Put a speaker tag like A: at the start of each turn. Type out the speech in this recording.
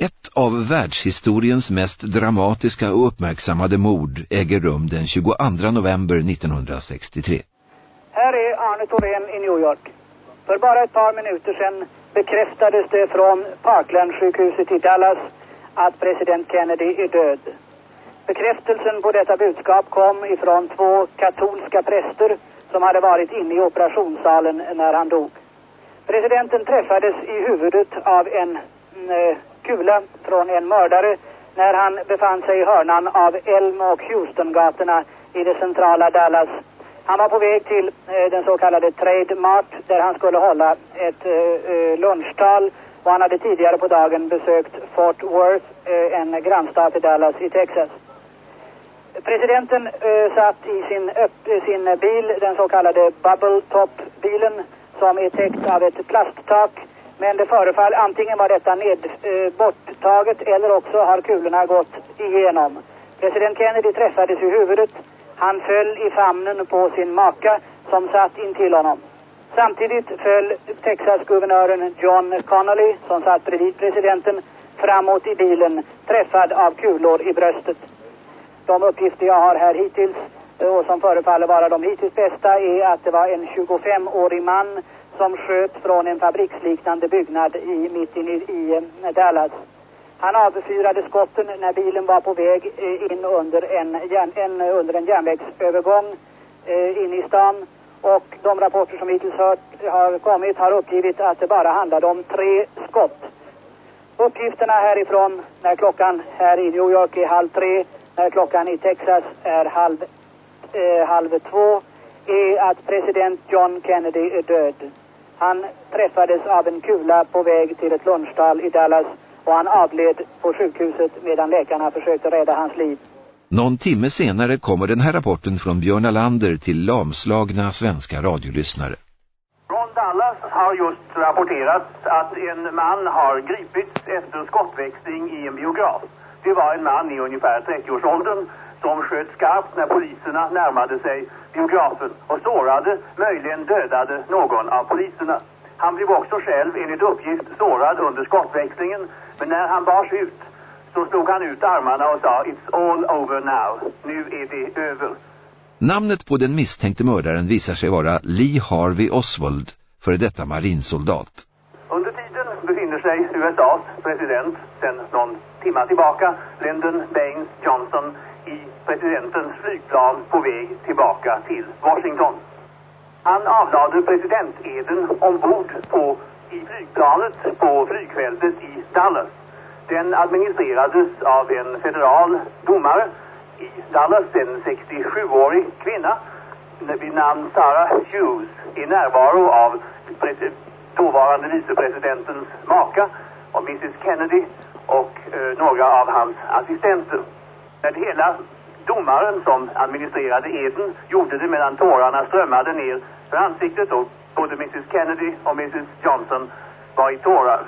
A: Ett av världshistoriens mest dramatiska och uppmärksammade mord äger rum den 22 november 1963.
B: Här är Arne Thorén i New York. För bara ett par minuter sedan bekräftades det från Parkland-sjukhuset i Dallas att president Kennedy är död. Bekräftelsen på detta budskap kom ifrån två katolska präster som hade varit inne i operationssalen när han dog. Presidenten träffades i huvudet av en eh, kula från en mördare när han befann sig i hörnan av Elm och Houston-gatorna i det centrala Dallas. Han var på väg till eh, den så kallade Trade Mart där han skulle hålla ett eh, eh lunchtal och han hade tidigare på dagen besökt Fort Worth, eh, en grannstad till Dallas i Texas. Presidenten eh, satt i sin, upp, eh, sin bil, den så kallade Bubble Top-bilen som är täckt av ett plasttak men det förefaller antingen var detta ned, eh, borttaget eller också har kulorna gått igenom. President Kennedy träffades i huvudet. Han föll i famnen på sin maka som satt intill honom. Samtidigt föll Texas-guvernören John Connolly, som satt bredvid presidenten, framåt i bilen, träffad av kulor i bröstet. De uppgifter jag har här hittills, eh, och som förefaller vara de hittills bästa, är att det var en 25-årig man som sköt från en fabriksliknande byggnad i, mitt inne i, i eh, Dallas. Han avfyrade skotten när bilen var på väg eh, in under en, en, under en järnvägsövergång eh, in i stan. Och de rapporter som hittills hört, har kommit har uppgivit att det bara handlade om tre skott. Uppgifterna härifrån när klockan här i New York är halv tre, när klockan i Texas är halv, eh, halv två, är att president John Kennedy är död. Han träffades av en kula på väg till ett lunchtal i Dallas och han avled på sjukhuset medan läkarna försökte rädda hans liv.
A: Någon timme senare kommer den här rapporten från Björn Alander till lamslagna svenska radiolyssnare.
C: Från Dallas har just rapporterats att en man har gripits efter skottväxling i en biograf. Det var en man i ungefär 30-årsåldern som sköt skarpt när poliserna närmade sig biografen och sårade, möjligen dödade någon av poliserna. Han blev också själv enligt uppgift sårad under skottväxlingen men när han bars ut så slog han ut armarna och sa It's all over now. Nu är det över.
A: Namnet på den misstänkte mördaren visar sig vara Lee Harvey Oswald, före detta marinsoldat.
C: Under tiden befinner sig USAs president sedan någon timma tillbaka, Lyndon Baines Johnson, presidentens flygplan på väg tillbaka till Washington. Han avlade presidenteden ombord på, i flygplanet på flygfältet i Dallas. Den administrerades av en federal domare i Dallas, en 67-årig kvinna vid namn Sarah Hughes i närvaro av dåvarande vicepresidentens maka och Mrs Kennedy och eh, några av hans assistenter. När det hela domaren som administrerade eden gjorde det medan tårarna strömmade ner för ansiktet och både Mrs Kennedy och Mrs Johnson var i tårar.